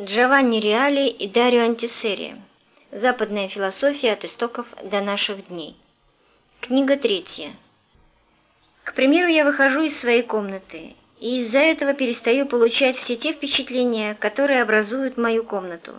Джованни Реали и Дарио Антисери. Западная философия от истоков до наших дней. Книга третья. К примеру, я выхожу из своей комнаты, и из-за этого перестаю получать все те впечатления, которые образуют мою комнату.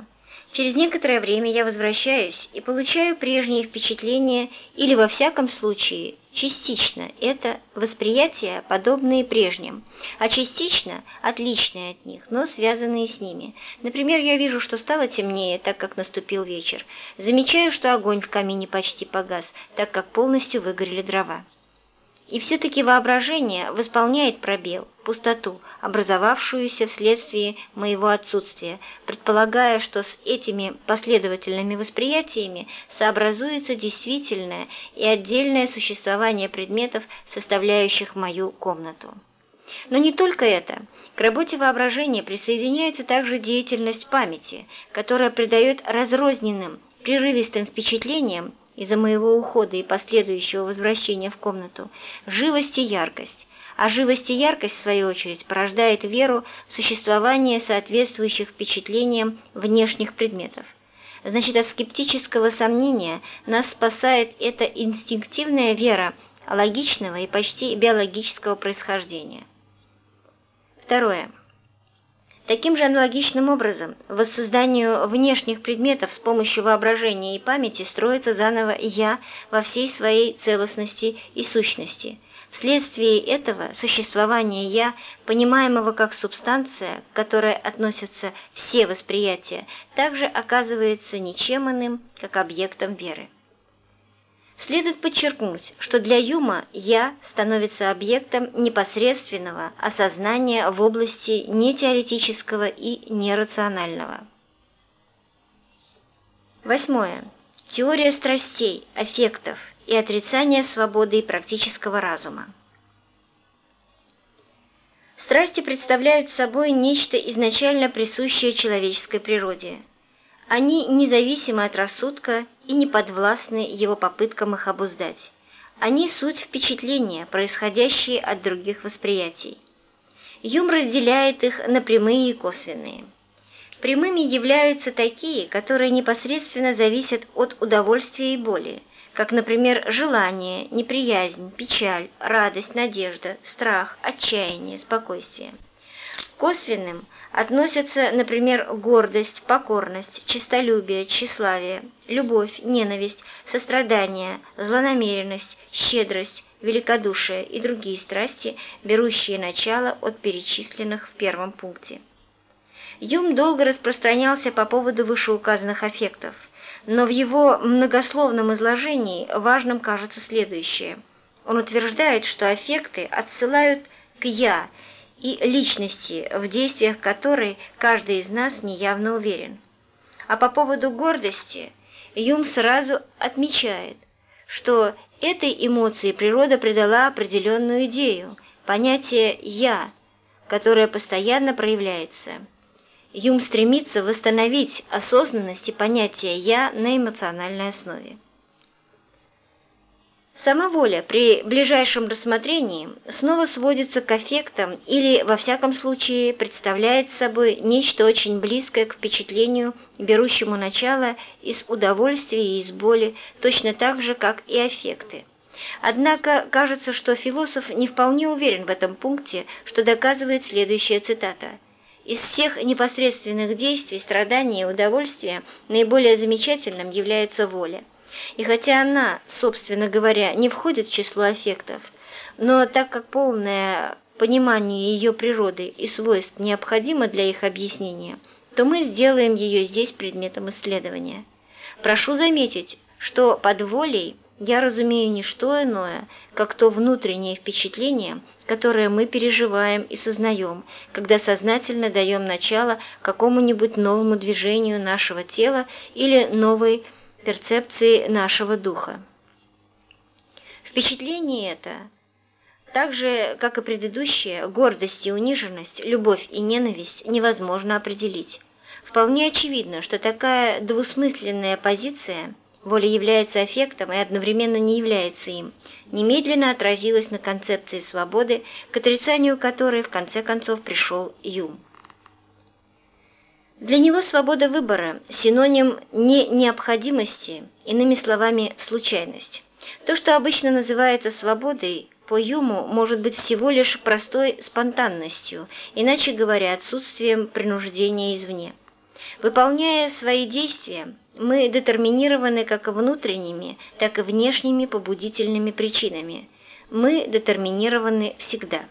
Через некоторое время я возвращаюсь и получаю прежние впечатления или, во всяком случае, частично это восприятия, подобные прежним, а частично отличные от них, но связанные с ними. Например, я вижу, что стало темнее, так как наступил вечер. Замечаю, что огонь в камине почти погас, так как полностью выгорели дрова. И все-таки воображение восполняет пробел, пустоту, образовавшуюся вследствие моего отсутствия, предполагая, что с этими последовательными восприятиями сообразуется действительное и отдельное существование предметов, составляющих мою комнату. Но не только это. К работе воображения присоединяется также деятельность памяти, которая придает разрозненным, прерывистым впечатлениям из-за моего ухода и последующего возвращения в комнату, живость и яркость, а живость и яркость, в свою очередь, порождает веру в существование соответствующих впечатлениям внешних предметов. Значит, от скептического сомнения нас спасает эта инстинктивная вера логичного и почти биологического происхождения. Второе. Таким же аналогичным образом, воссозданию внешних предметов с помощью воображения и памяти строится заново «я» во всей своей целостности и сущности. Вследствие этого существование «я», понимаемого как субстанция, к которой относятся все восприятия, также оказывается ничем иным, как объектом веры. Следует подчеркнуть, что для Юма «я» становится объектом непосредственного осознания в области нетеоретического и нерационального. Восьмое. Теория страстей, аффектов и отрицание свободы и практического разума. Страсти представляют собой нечто изначально присущее человеческой природе – они независимы от рассудка и не подвластны его попыткам их обуздать. Они суть впечатления, происходящие от других восприятий. Юм разделяет их на прямые и косвенные. Прямыми являются такие, которые непосредственно зависят от удовольствия и боли, как, например, желание, неприязнь, печаль, радость, надежда, страх, отчаяние, спокойствие. Косвенным относятся, например, гордость, покорность, честолюбие, тщеславие, любовь, ненависть, сострадание, злонамеренность, щедрость, великодушие и другие страсти, берущие начало от перечисленных в первом пункте. Юм долго распространялся по поводу вышеуказанных аффектов, но в его многословном изложении важным кажется следующее. Он утверждает, что аффекты отсылают к «я», и личности, в действиях которой каждый из нас неявно уверен. А по поводу гордости Юм сразу отмечает, что этой эмоции природа придала определенную идею, понятие «я», которое постоянно проявляется. Юм стремится восстановить осознанность и понятие «я» на эмоциональной основе. Сама воля при ближайшем рассмотрении снова сводится к аффектам или, во всяком случае, представляет собой нечто очень близкое к впечатлению, берущему начало из удовольствия и из боли, точно так же, как и аффекты. Однако кажется, что философ не вполне уверен в этом пункте, что доказывает следующая цитата. Из всех непосредственных действий, страданий и удовольствия наиболее замечательным является воля. И хотя она, собственно говоря, не входит в число аффектов, но так как полное понимание ее природы и свойств необходимо для их объяснения, то мы сделаем ее здесь предметом исследования. Прошу заметить, что под волей я разумею не что иное, как то внутреннее впечатление, которое мы переживаем и сознаем, когда сознательно даем начало какому-нибудь новому движению нашего тела или новой перцепции нашего духа. Впечатление это, так же, как и предыдущее, гордость и униженность, любовь и ненависть невозможно определить. Вполне очевидно, что такая двусмысленная позиция воля является аффектом и одновременно не является им, немедленно отразилась на концепции свободы, к отрицанию которой в конце концов пришел Юм. Для него свобода выбора – синоним не необходимости, иными словами, случайность. То, что обычно называется свободой, по Юму может быть всего лишь простой спонтанностью, иначе говоря, отсутствием принуждения извне. Выполняя свои действия, мы детерминированы как внутренними, так и внешними побудительными причинами. Мы детерминированы всегда.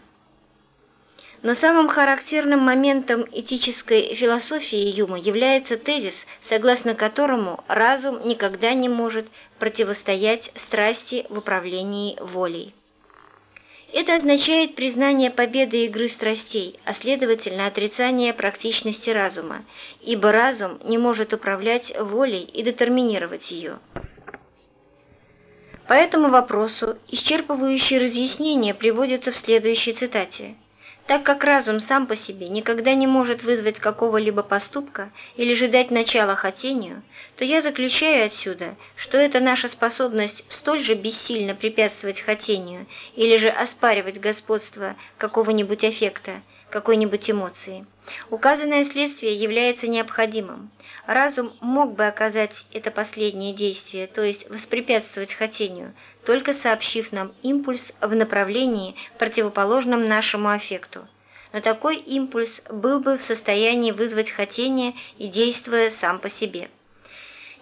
Но самым характерным моментом этической философии Юма является тезис, согласно которому разум никогда не может противостоять страсти в управлении волей. Это означает признание победы игры страстей, а следовательно отрицание практичности разума, ибо разум не может управлять волей и детерминировать ее. По этому вопросу исчерпывающие разъяснения приводятся в следующей цитате – так как разум сам по себе никогда не может вызвать какого-либо поступка или же дать начало хотению, то я заключаю отсюда, что это наша способность столь же бессильно препятствовать хотению или же оспаривать господство какого-нибудь аффекта, какой-нибудь эмоции. Указанное следствие является необходимым. Разум мог бы оказать это последнее действие, то есть воспрепятствовать хотению, только сообщив нам импульс в направлении, противоположном нашему аффекту. Но такой импульс был бы в состоянии вызвать хотение и действуя сам по себе.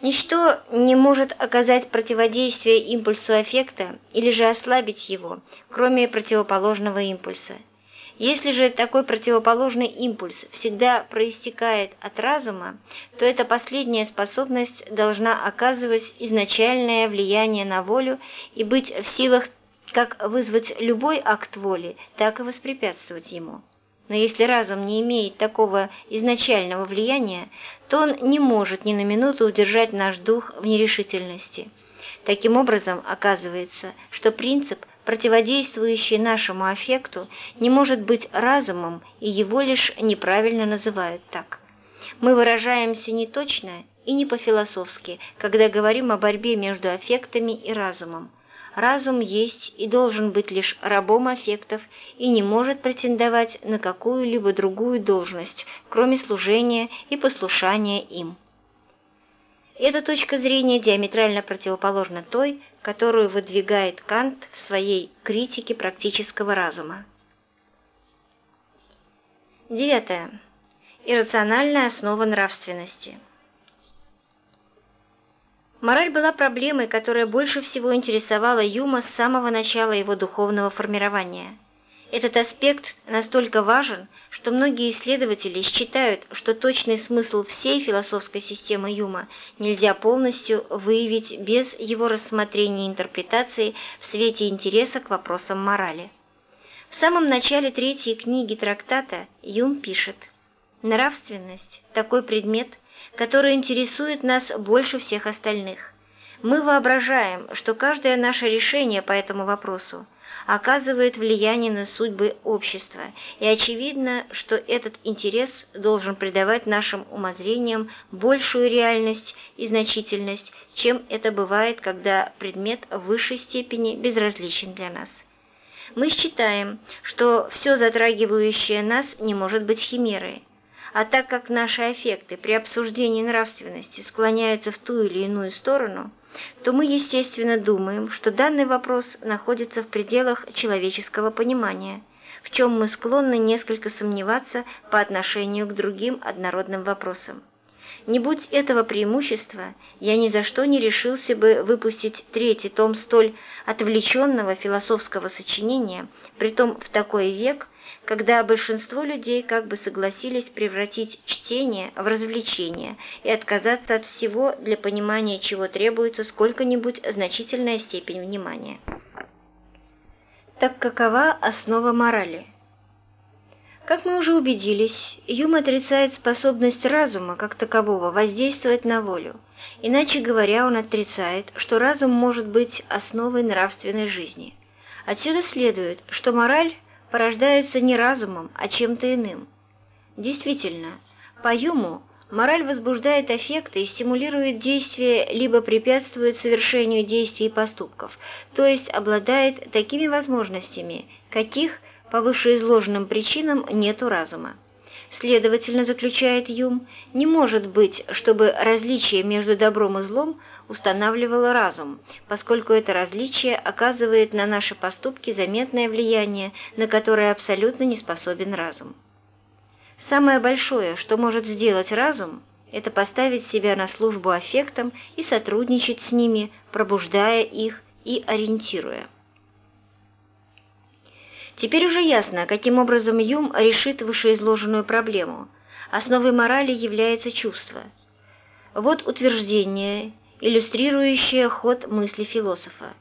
Ничто не может оказать противодействие импульсу аффекта или же ослабить его, кроме противоположного импульса. Если же такой противоположный импульс всегда проистекает от разума, то эта последняя способность должна оказывать изначальное влияние на волю и быть в силах как вызвать любой акт воли, так и воспрепятствовать ему. Но если разум не имеет такого изначального влияния, то он не может ни на минуту удержать наш дух в нерешительности. Таким образом, оказывается, что принцип – противодействующий нашему аффекту, не может быть разумом, и его лишь неправильно называют так. Мы выражаемся не точно и не по-философски, когда говорим о борьбе между аффектами и разумом. Разум есть и должен быть лишь рабом аффектов и не может претендовать на какую-либо другую должность, кроме служения и послушания им. Эта точка зрения диаметрально противоположна той, которую выдвигает Кант в своей критике практического разума. Девятое. Иррациональная основа нравственности. Мораль была проблемой, которая больше всего интересовала Юма с самого начала его духовного формирования – этот аспект настолько важен, что многие исследователи считают, что точный смысл всей философской системы Юма нельзя полностью выявить без его рассмотрения и интерпретации в свете интереса к вопросам морали. В самом начале третьей книги трактата Юм пишет «Нравственность – такой предмет, который интересует нас больше всех остальных. Мы воображаем, что каждое наше решение по этому вопросу – оказывает влияние на судьбы общества, и очевидно, что этот интерес должен придавать нашим умозрениям большую реальность и значительность, чем это бывает, когда предмет в высшей степени безразличен для нас. Мы считаем, что все затрагивающее нас не может быть химерой, а так как наши аффекты при обсуждении нравственности склоняются в ту или иную сторону – то мы, естественно, думаем, что данный вопрос находится в пределах человеческого понимания, в чем мы склонны несколько сомневаться по отношению к другим однородным вопросам. Не будь этого преимущества, я ни за что не решился бы выпустить третий том столь отвлеченного философского сочинения, притом в такой век, когда большинство людей как бы согласились превратить чтение в развлечение и отказаться от всего, для понимания чего требуется сколько-нибудь значительная степень внимания. Так какова основа морали? Как мы уже убедились, Юм отрицает способность разума как такового воздействовать на волю. Иначе говоря, он отрицает, что разум может быть основой нравственной жизни. Отсюда следует, что мораль порождается не разумом, а чем-то иным. Действительно, по Юму мораль возбуждает аффекты и стимулирует действия, либо препятствует совершению действий и поступков, то есть обладает такими возможностями, каких по вышеизложенным причинам нет у разума. Следовательно, заключает Юм, не может быть, чтобы различие между добром и злом устанавливало разум, поскольку это различие оказывает на наши поступки заметное влияние, на которое абсолютно не способен разум. Самое большое, что может сделать разум, это поставить себя на службу аффектам и сотрудничать с ними, пробуждая их и ориентируя. Теперь уже ясно, каким образом Юм решит вышеизложенную проблему. Основой морали является чувство. Вот утверждение, иллюстрирующее ход мысли философа.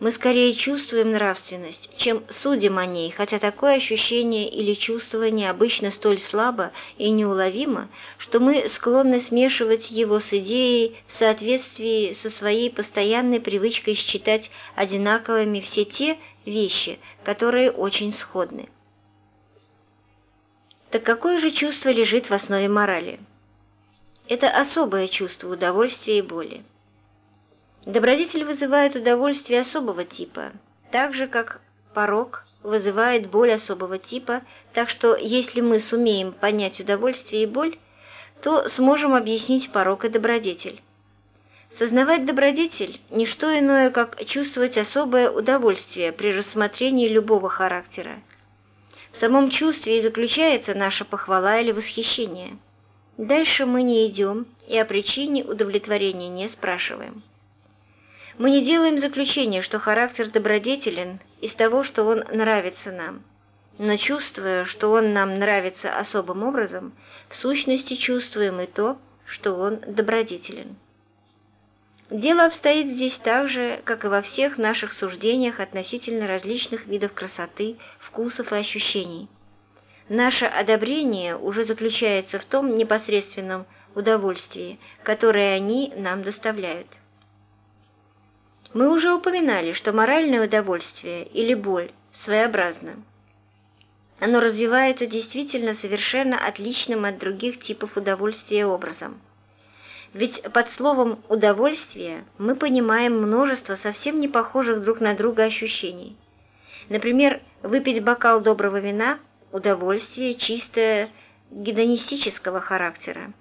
Мы скорее чувствуем нравственность, чем судим о ней, хотя такое ощущение или чувствование обычно столь слабо и неуловимо, что мы склонны смешивать его с идеей в соответствии со своей постоянной привычкой считать одинаковыми все те вещи, которые очень сходны. Так какое же чувство лежит в основе морали? Это особое чувство удовольствия и боли. Добродетель вызывает удовольствие особого типа, так же, как порог вызывает боль особого типа, так что если мы сумеем понять удовольствие и боль, то сможем объяснить порог и добродетель. Сознавать добродетель – не что иное, как чувствовать особое удовольствие при рассмотрении любого характера. В самом чувстве и заключается наша похвала или восхищение. Дальше мы не идем и о причине удовлетворения не спрашиваем. Мы не делаем заключения, что характер добродетелен из того, что он нравится нам, но чувствуя, что он нам нравится особым образом, в сущности чувствуем и то, что он добродетелен. Дело обстоит здесь так же, как и во всех наших суждениях относительно различных видов красоты, вкусов и ощущений. Наше одобрение уже заключается в том непосредственном удовольствии, которое они нам доставляют. Мы уже упоминали, что моральное удовольствие или боль своеобразно. Оно развивается действительно совершенно отличным от других типов удовольствия образом. Ведь под словом «удовольствие» мы понимаем множество совсем не похожих друг на друга ощущений. Например, выпить бокал доброго вина – удовольствие чисто гедонистического характера,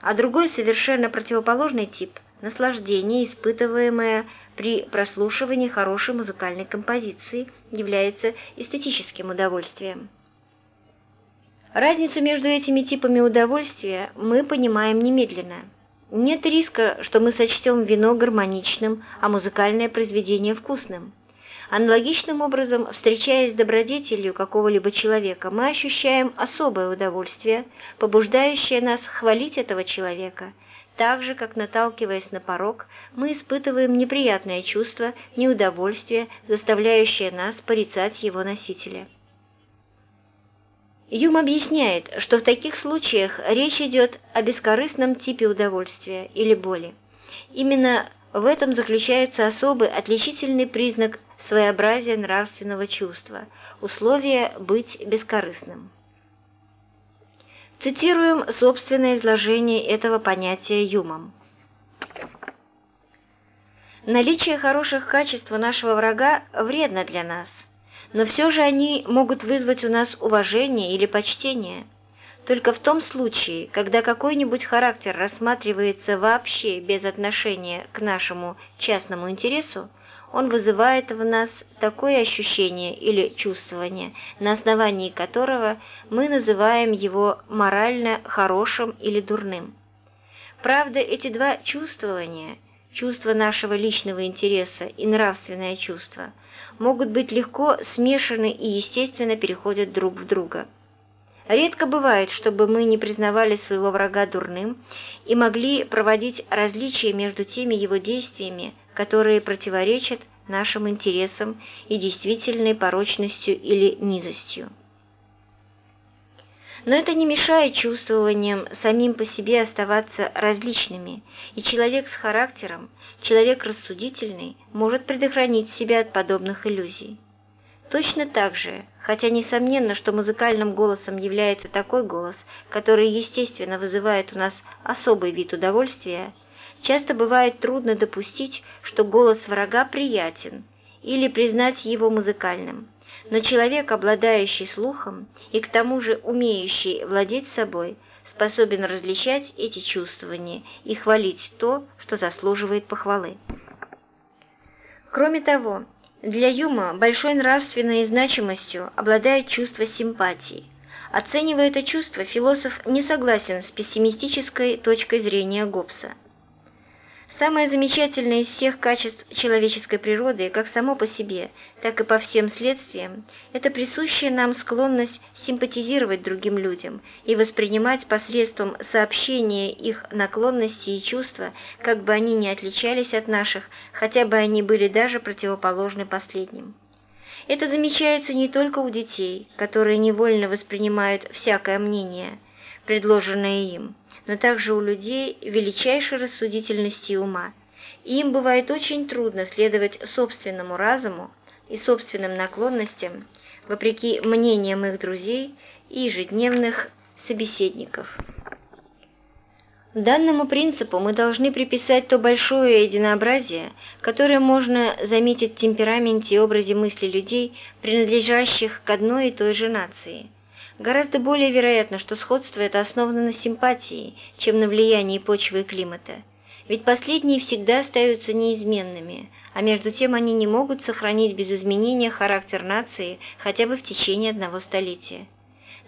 а другой совершенно противоположный тип – наслаждение, испытываемое при прослушивании хорошей музыкальной композиции является эстетическим удовольствием. Разницу между этими типами удовольствия мы понимаем немедленно. Нет риска, что мы сочтем вино гармоничным, а музыкальное произведение вкусным. Аналогичным образом, встречаясь с добродетелью какого-либо человека, мы ощущаем особое удовольствие, побуждающее нас хвалить этого человека – так же, как наталкиваясь на порог, мы испытываем неприятное чувство, неудовольствие, заставляющее нас порицать его носителя. Юм объясняет, что в таких случаях речь идет о бескорыстном типе удовольствия или боли. Именно в этом заключается особый отличительный признак своеобразия нравственного чувства – условие быть бескорыстным. Цитируем собственное изложение этого понятия Юмом. Наличие хороших качеств нашего врага вредно для нас, но все же они могут вызвать у нас уважение или почтение. Только в том случае, когда какой-нибудь характер рассматривается вообще без отношения к нашему частному интересу, он вызывает в нас такое ощущение или чувствование, на основании которого мы называем его морально хорошим или дурным. Правда, эти два чувствования, чувство нашего личного интереса и нравственное чувство, могут быть легко смешаны и естественно переходят друг в друга. Редко бывает, чтобы мы не признавали своего врага дурным и могли проводить различия между теми его действиями, которые противоречат нашим интересам и действительной порочностью или низостью. Но это не мешает чувствованиям самим по себе оставаться различными, и человек с характером, человек рассудительный, может предохранить себя от подобных иллюзий. Точно так же, хотя несомненно, что музыкальным голосом является такой голос, который естественно вызывает у нас особый вид удовольствия, часто бывает трудно допустить, что голос врага приятен, или признать его музыкальным, Но человек, обладающий слухом и к тому же умеющий владеть собой, способен различать эти чувствования и хвалить то, что заслуживает похвалы. Кроме того, для Юма большой нравственной значимостью обладает чувство симпатии. Оценивая это чувство, философ не согласен с пессимистической точкой зрения Гоббса. Самое замечательное из всех качеств человеческой природы, как само по себе, так и по всем следствиям, это присущая нам склонность симпатизировать другим людям и воспринимать посредством сообщения их наклонности и чувства, как бы они ни отличались от наших, хотя бы они были даже противоположны последним. Это замечается не только у детей, которые невольно воспринимают всякое мнение, предложенное им, но также у людей величайшей рассудительности и ума. И им бывает очень трудно следовать собственному разуму и собственным наклонностям, вопреки мнениям их друзей и ежедневных собеседников. Данному принципу мы должны приписать то большое единообразие, которое можно заметить в темпераменте и образе мысли людей, принадлежащих к одной и той же нации – Гораздо более вероятно, что сходство это основано на симпатии, чем на влиянии почвы и климата. Ведь последние всегда остаются неизменными, а между тем они не могут сохранить без изменения характер нации хотя бы в течение одного столетия.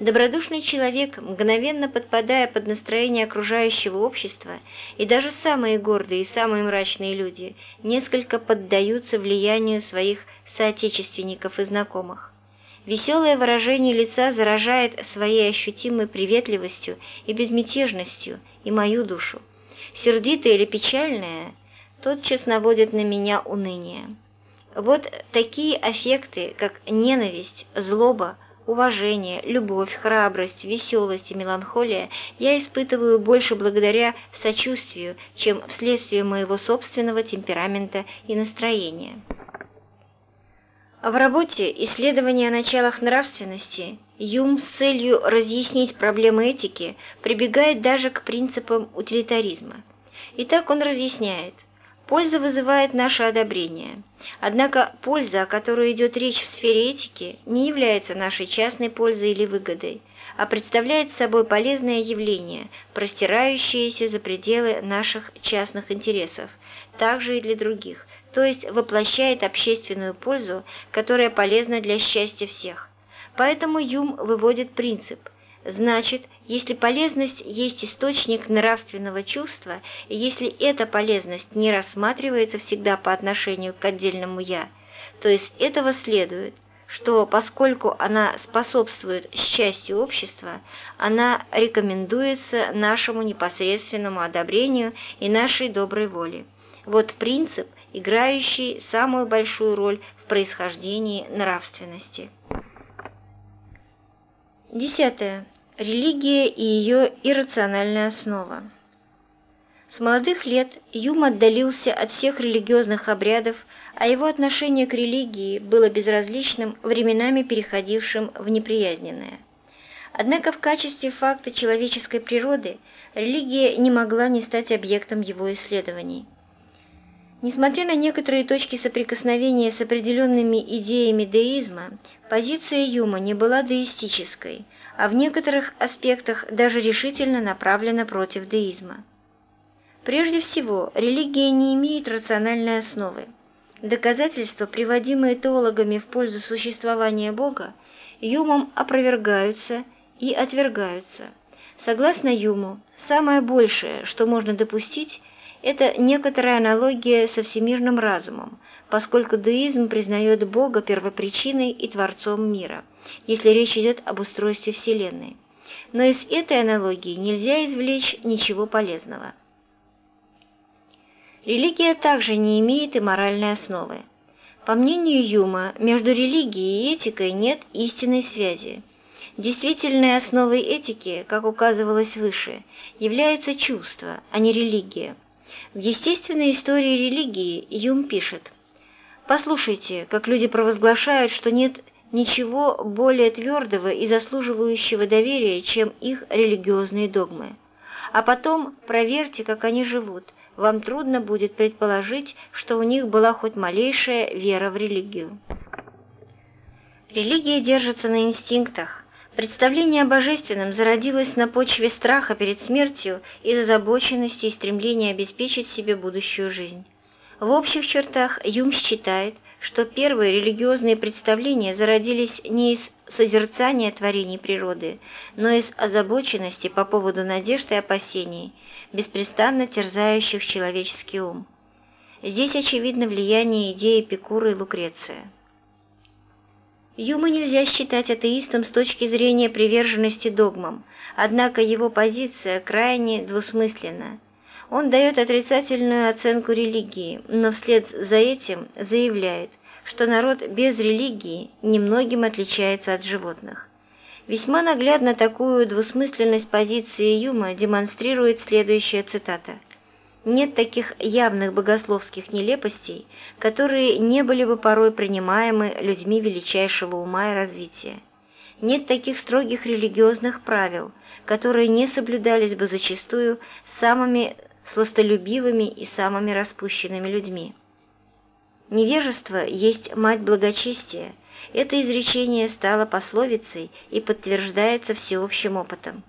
Добродушный человек, мгновенно подпадая под настроение окружающего общества, и даже самые гордые и самые мрачные люди несколько поддаются влиянию своих соотечественников и знакомых. Веселое выражение лица заражает своей ощутимой приветливостью и безмятежностью и мою душу. Сердитое или печальное тотчас наводит на меня уныние. Вот такие аффекты, как ненависть, злоба, уважение, любовь, храбрость, веселость и меланхолия я испытываю больше благодаря сочувствию, чем вследствие моего собственного темперамента и настроения. В работе «Исследование о началах нравственности» Юм с целью разъяснить проблемы этики прибегает даже к принципам утилитаризма. Итак, он разъясняет, польза вызывает наше одобрение. Однако польза, о которой идет речь в сфере этики, не является нашей частной пользой или выгодой, а представляет собой полезное явление, простирающееся за пределы наших частных интересов, также и для других, то есть воплощает общественную пользу, которая полезна для счастья всех. Поэтому Юм выводит принцип – Значит, если полезность есть источник нравственного чувства, и если эта полезность не рассматривается всегда по отношению к отдельному «я», то из этого следует, что поскольку она способствует счастью общества, она рекомендуется нашему непосредственному одобрению и нашей доброй воле. Вот принцип, играющий самую большую роль в происхождении нравственности. Десятое. Религия и ее иррациональная основа. С молодых лет Юм отдалился от всех религиозных обрядов, а его отношение к религии было безразличным, временами переходившим в неприязненное. Однако в качестве факта человеческой природы религия не могла не стать объектом его исследований. Несмотря на некоторые точки соприкосновения с определенными идеями деизма, позиция Юма не была деистической, а в некоторых аспектах даже решительно направлена против деизма. Прежде всего, религия не имеет рациональной основы. Доказательства, приводимые теологами в пользу существования Бога, Юмом опровергаются и отвергаются. Согласно Юму, самое большее, что можно допустить, это некоторая аналогия со всемирным разумом, поскольку деизм признает Бога первопричиной и Творцом мира, если речь идет об устройстве Вселенной. Но из этой аналогии нельзя извлечь ничего полезного. Религия также не имеет и моральной основы. По мнению Юма, между религией и этикой нет истинной связи. Действительной основой этики, как указывалось выше, является чувство, а не религия. В естественной истории религии Юм пишет, «Послушайте, как люди провозглашают, что нет ничего более твердого и заслуживающего доверия, чем их религиозные догмы. А потом проверьте, как они живут. Вам трудно будет предположить, что у них была хоть малейшая вера в религию». Религия держится на инстинктах. Представление о божественном зародилось на почве страха перед смертью и озабоченности и стремления обеспечить себе будущую жизнь. В общих чертах Юм считает, что первые религиозные представления зародились не из созерцания творений природы, но из озабоченности по поводу надежд и опасений, беспрестанно терзающих человеческий ум. Здесь очевидно влияние идеи Эпикура и Лукреция. Юма нельзя считать атеистом с точки зрения приверженности догмам, однако его позиция крайне двусмысленна. Он дает отрицательную оценку религии, но вслед за этим заявляет, что народ без религии немногим отличается от животных. Весьма наглядно такую двусмысленность позиции Юма демонстрирует следующая цитата. «Нет таких явных богословских нелепостей, которые не были бы порой принимаемы людьми величайшего ума и развития. Нет таких строгих религиозных правил, которые не соблюдались бы зачастую самыми сластолюбивыми и самыми распущенными людьми. Невежество есть мать благочестия. Это изречение стало пословицей и подтверждается всеобщим опытом.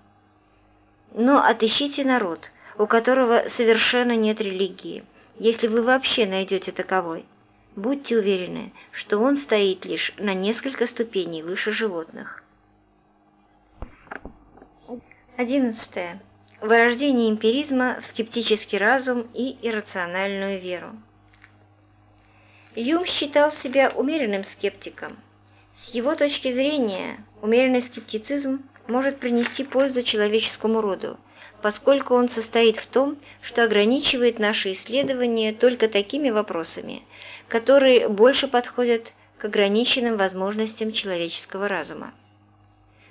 Но отыщите народ, у которого совершенно нет религии, если вы вообще найдете таковой. Будьте уверены, что он стоит лишь на несколько ступеней выше животных. 11. Вырождение эмпиризма в скептический разум и иррациональную веру. Юм считал себя умеренным скептиком. С его точки зрения, умеренный скептицизм может принести пользу человеческому роду, поскольку он состоит в том, что ограничивает наши исследования только такими вопросами, которые больше подходят к ограниченным возможностям человеческого разума.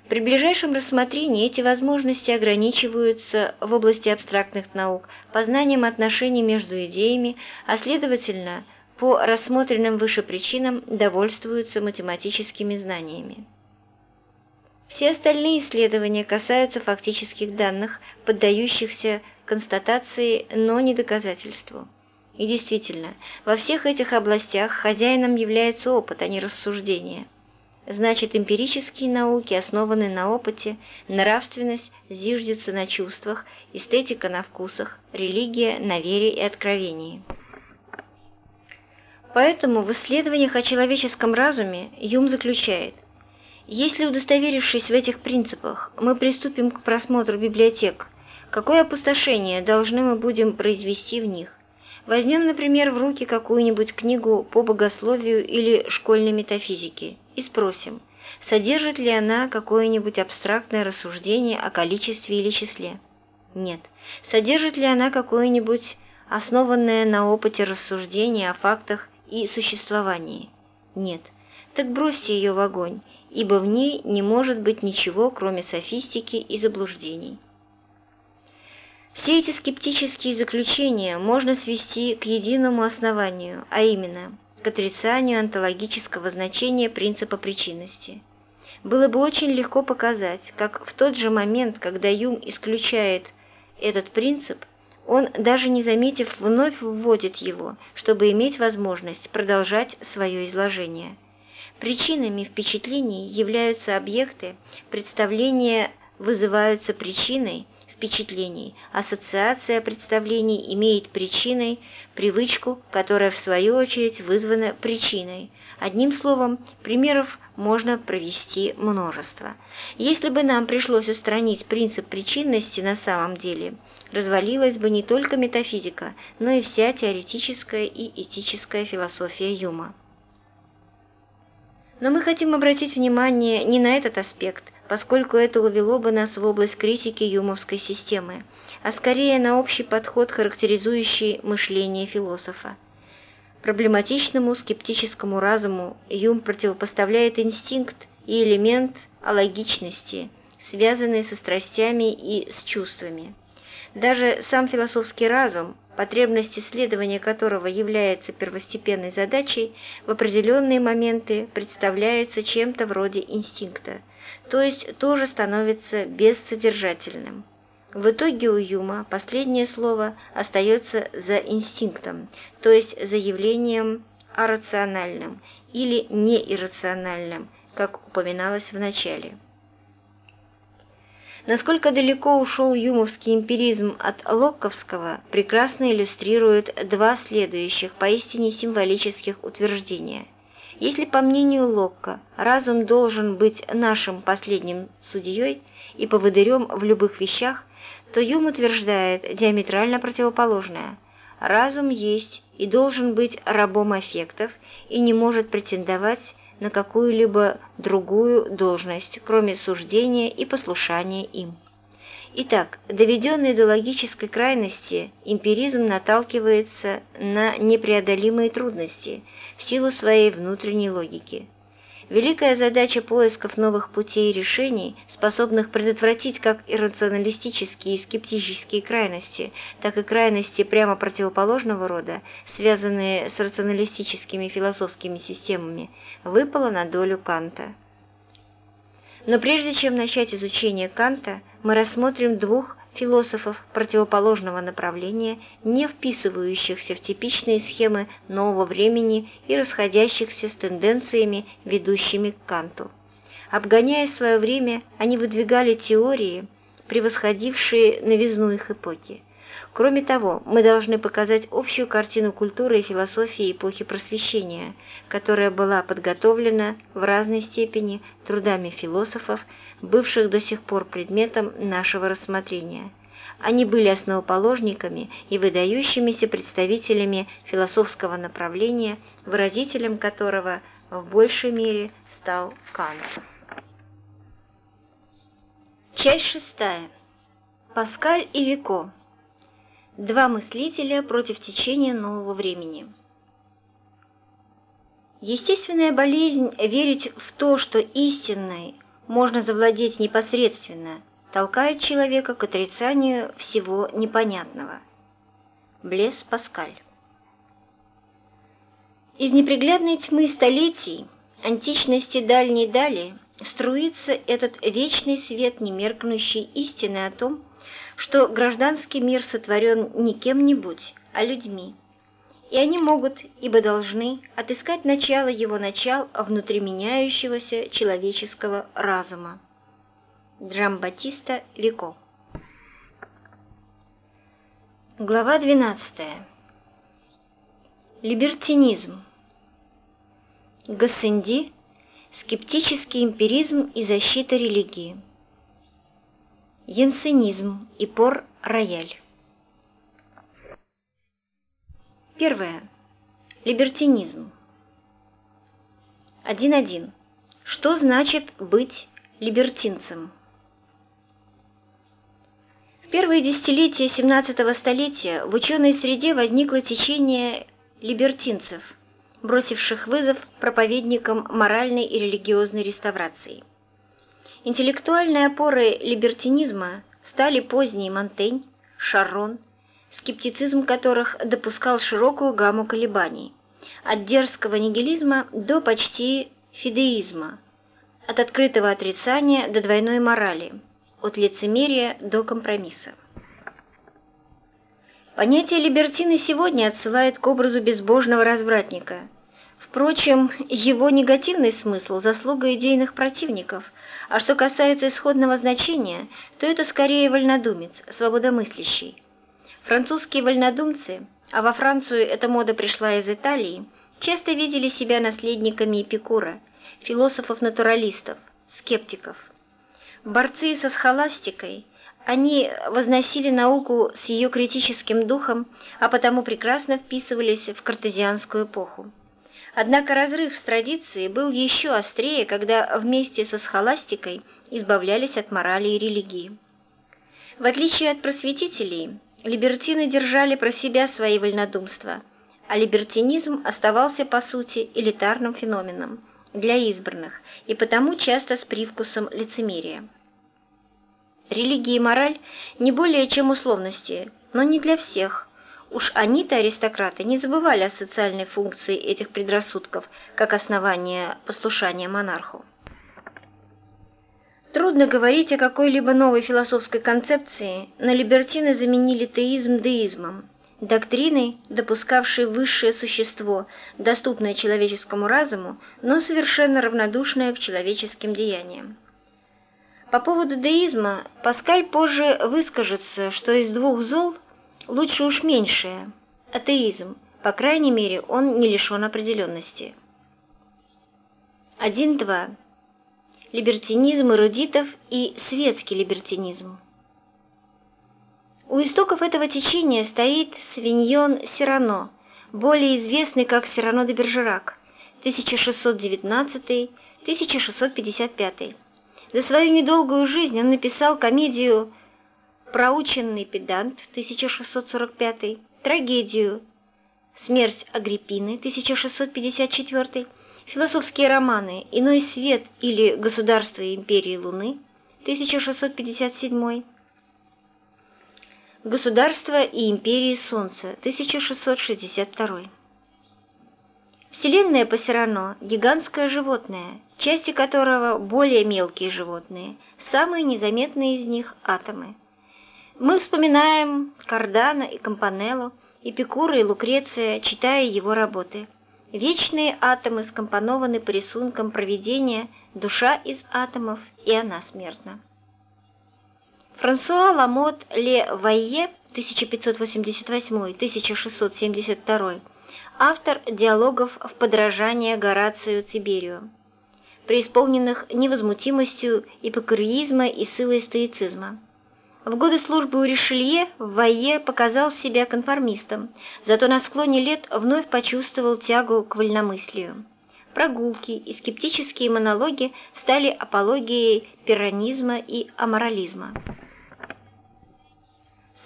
При ближайшем рассмотрении эти возможности ограничиваются в области абстрактных наук познанием отношений между идеями, а следовательно, по рассмотренным выше причинам довольствуются математическими знаниями. Все остальные исследования касаются фактических данных, поддающихся констатации, но не доказательству. И действительно, во всех этих областях хозяином является опыт, а не рассуждение – Значит, эмпирические науки основаны на опыте, нравственность зиждется на чувствах, эстетика на вкусах, религия на вере и откровении. Поэтому в исследованиях о человеческом разуме Юм заключает, если удостоверившись в этих принципах, мы приступим к просмотру библиотек, какое опустошение должны мы будем произвести в них? Возьмем, например, в руки какую-нибудь книгу по богословию или школьной метафизике и спросим, содержит ли она какое-нибудь абстрактное рассуждение о количестве или числе. Нет. Содержит ли она какое-нибудь основанное на опыте рассуждение о фактах и существовании? Нет. Так бросьте ее в огонь, ибо в ней не может быть ничего, кроме софистики и заблуждений. Все эти скептические заключения можно свести к единому основанию, а именно к отрицанию онтологического значения принципа причинности. Было бы очень легко показать, как в тот же момент, когда Юм исключает этот принцип, он, даже не заметив, вновь вводит его, чтобы иметь возможность продолжать свое изложение. Причинами впечатлений являются объекты, представления вызываются причиной – впечатлений. Ассоциация представлений имеет причиной привычку, которая в свою очередь вызвана причиной. Одним словом, примеров можно провести множество. Если бы нам пришлось устранить принцип причинности на самом деле, развалилась бы не только метафизика, но и вся теоретическая и этическая философия Юма. Но мы хотим обратить внимание не на этот аспект, поскольку это увело бы нас в область критики юмовской системы, а скорее на общий подход, характеризующий мышление философа. Проблематичному скептическому разуму Юм противопоставляет инстинкт и элемент алогичности, связанный со страстями и с чувствами. Даже сам философский разум, потребность исследования которого является первостепенной задачей, в определенные моменты представляется чем-то вроде инстинкта, то есть тоже становится бессодержательным. В итоге у Юма последнее слово остается за инстинктом, то есть за явлением арациональным или неиррациональным, как упоминалось в начале. Насколько далеко ушел юмовский эмпиризм от локковского, прекрасно иллюстрируют два следующих поистине символических утверждения. Если, по мнению Локка, разум должен быть нашим последним судьей и поводырем в любых вещах, то Юм утверждает диаметрально противоположное. Разум есть и должен быть рабом аффектов и не может претендовать на какую-либо другую должность, кроме суждения и послушания им. Итак, доведенный до логической крайности, эмпиризм наталкивается на непреодолимые трудности в силу своей внутренней логики – Великая задача поисков новых путей и решений, способных предотвратить как иррационалистические и скептические крайности, так и крайности прямо противоположного рода, связанные с рационалистическими философскими системами, выпала на долю Канта. Но прежде чем начать изучение Канта, мы рассмотрим двух философов противоположного направления, не вписывающихся в типичные схемы нового времени и расходящихся с тенденциями, ведущими к Канту. Обгоняя свое время, они выдвигали теории, превосходившие новизну их эпохи. Кроме того, мы должны показать общую картину культуры и философии эпохи Просвещения, которая была подготовлена в разной степени трудами философов, бывших до сих пор предметом нашего рассмотрения. Они были основоположниками и выдающимися представителями философского направления, выразителем которого в большей мере стал Кант. Часть шестая. Паскаль и Вико. Два мыслителя против течения нового времени. Естественная болезнь верить в то, что истинной можно завладеть непосредственно, толкает человека к отрицанию всего непонятного. Блес Паскаль Из неприглядной тьмы столетий, античности дальней дали, струится этот вечный свет немеркнущей истины о том, что гражданский мир сотворен не кем-нибудь, а людьми, и они могут, ибо должны, отыскать начало его начал внутри меняющегося человеческого разума. Джамбатиста Вико Глава 12. Либертинизм. Гассенди. Скептический эмпиризм и защита религии. Янсенизм и пор-рояль. Первое. Либертинизм. 1.1. Что значит быть либертинцем? В первые десятилетия XVII столетия в ученой среде возникло течение либертинцев, бросивших вызов проповедникам моральной и религиозной реставрации. Интеллектуальной опорой либертинизма стали поздний Монтень, Шаррон, скептицизм которых допускал широкую гамму колебаний, от дерзкого нигилизма до почти фидеизма, от открытого отрицания до двойной морали, от лицемерия до компромисса. Понятие либертины сегодня отсылает к образу безбожного развратника. Впрочем, его негативный смысл – заслуга идейных противников, а что касается исходного значения, то это скорее вольнодумец, свободомыслящий. Французские вольнодумцы, а во Францию эта мода пришла из Италии, часто видели себя наследниками Эпикура, философов-натуралистов, скептиков. Борцы со схоластикой, они возносили науку с ее критическим духом, а потому прекрасно вписывались в картезианскую эпоху. Однако разрыв с традицией был еще острее, когда вместе со схоластикой избавлялись от морали и религии. В отличие от просветителей, Либертины держали про себя свои вольнодумства, а либертинизм оставался по сути элитарным феноменом для избранных и потому часто с привкусом лицемерия. Религия и мораль не более чем условности, но не для всех. Уж они-то, аристократы, не забывали о социальной функции этих предрассудков, как основания послушания монарху. Трудно говорить о какой-либо новой философской концепции, но либертины заменили теизм деизмом, доктриной, допускавшей высшее существо, доступное человеческому разуму, но совершенно равнодушное к человеческим деяниям. По поводу деизма Паскаль позже выскажется, что из двух зол лучше уж меньшее – атеизм, по крайней мере, он не лишен определенности. 1.2. Либертинизм эрудитов и светский либертинизм. У истоков этого течения стоит Свиньон Сирано, более известный как Сирано де Бержерак, 1619-1655. За свою недолгую жизнь он написал комедию «Проученный педант» 1645, трагедию «Смерть Агриппины» 1654, философские романы «Иной свет» или «Государство и империи Луны» 1657, Государство и империи Солнца, 1662. Вселенная по Сирано – гигантское животное, части которого более мелкие животные, самые незаметные из них – атомы. Мы вспоминаем Кардана и Кампанеллу, Эпикура и Лукреция, читая его работы. Вечные атомы скомпонованы по рисункам проведения «Душа из атомов» и «Она смертна». Франсуа Ламот Ле Вайе 1588-1672, автор диалогов в подражание Горацию Тиберию, преисполненных невозмутимостью эпикуризма и силой стоицизма. В годы службы у Ришелье Вайе показал себя конформистом, зато на склоне лет вновь почувствовал тягу к вольномыслию. Прогулки и скептические монологи стали апологией пиранизма и аморализма.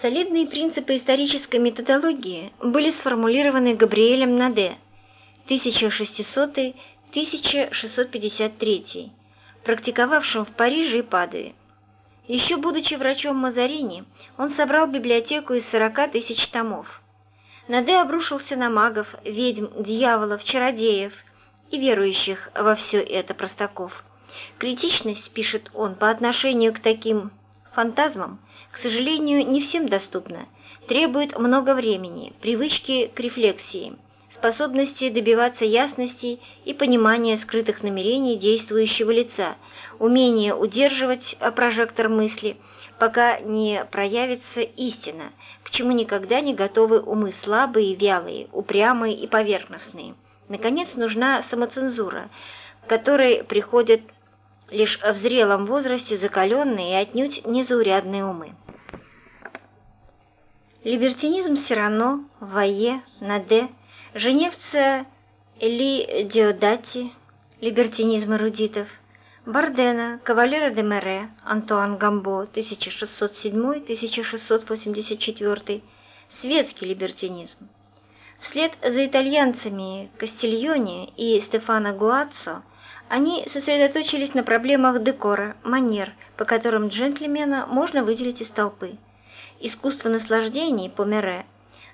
Солидные принципы исторической методологии были сформулированы Габриэлем Наде 1600-1653, практиковавшим в Париже и Падуе. Еще будучи врачом Мазарини, он собрал библиотеку из 40 тысяч томов. Наде обрушился на магов, ведьм, дьяволов, чародеев и верующих во все это простаков. Критичность, пишет он, по отношению к таким фантазмам, к сожалению, не всем доступна, требует много времени, привычки к рефлексии, способности добиваться ясности и понимания скрытых намерений действующего лица, умение удерживать прожектор мысли, пока не проявится истина, к чему никогда не готовы умы слабые, вялые, упрямые и поверхностные. Наконец, нужна самоцензура, к которой приходят лишь в зрелом возрасте закаленные и отнюдь незаурядные умы. Либертинизм Сирано, Вае, Наде, Женевца Эли Диодати, либертинизм эрудитов, Бардена, Кавалера де Мере, Антуан Гамбо, 1607-1684, светский либертинизм. Вслед за итальянцами Кастильоне и Стефано Гуаццо они сосредоточились на проблемах декора, манер, по которым джентльмена можно выделить из толпы – искусство наслаждений Помере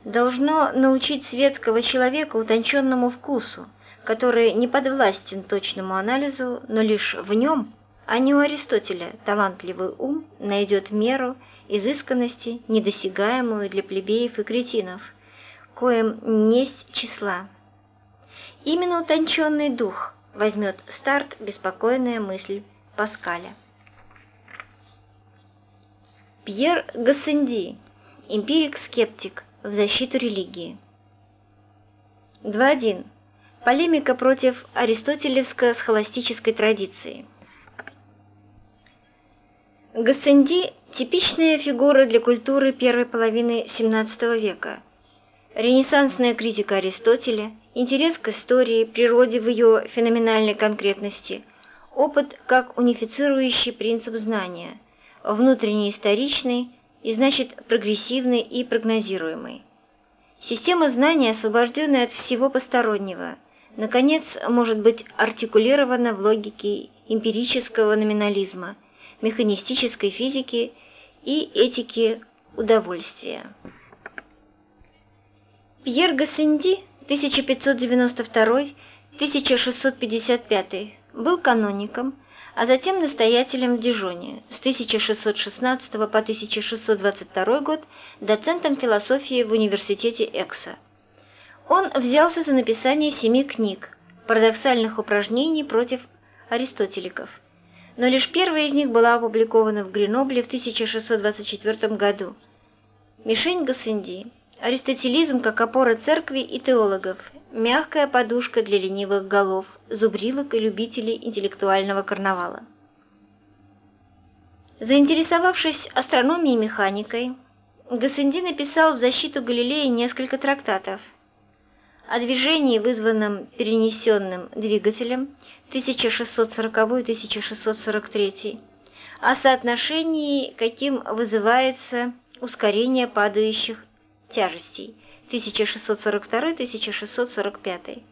должно научить светского человека утонченному вкусу, который не подвластен точному анализу, но лишь в нем, а не у Аристотеля, талантливый ум найдет меру изысканности, недосягаемую для плебеев и кретинов, коим несть числа. Именно утонченный дух возьмет старт беспокойная мысль Паскаля. Пьер Гассенди, эмпирик-скептик в защиту религии. 2.1. Полемика против аристотелевско-схоластической традиции. Гассенди – типичная фигура для культуры первой половины XVII века. Ренессансная критика Аристотеля, интерес к истории, природе в ее феноменальной конкретности, опыт как унифицирующий принцип знания – внутренне-историчный и, значит, прогрессивный и прогнозируемый. Система знаний, освобожденная от всего постороннего, наконец, может быть артикулирована в логике эмпирического номинализма, механистической физики и этики удовольствия. Пьер Гассенди 1592-1655 был каноником, а затем настоятелем в Дижоне, с 1616 по 1622 год доцентом философии в университете Экса. Он взялся за написание семи книг, парадоксальных упражнений против аристотеликов, но лишь первая из них была опубликована в Гренобле в 1624 году. Мишень Гассенди Аристотелизм как опора церкви и теологов, мягкая подушка для ленивых голов, зубрилок и любителей интеллектуального карнавала. Заинтересовавшись астрономией и механикой, Гассенди написал в защиту Галилея несколько трактатов о движении, вызванном перенесенным двигателем 1640-1643, о соотношении, каким вызывается ускорение падающих тяжестей 1642-1645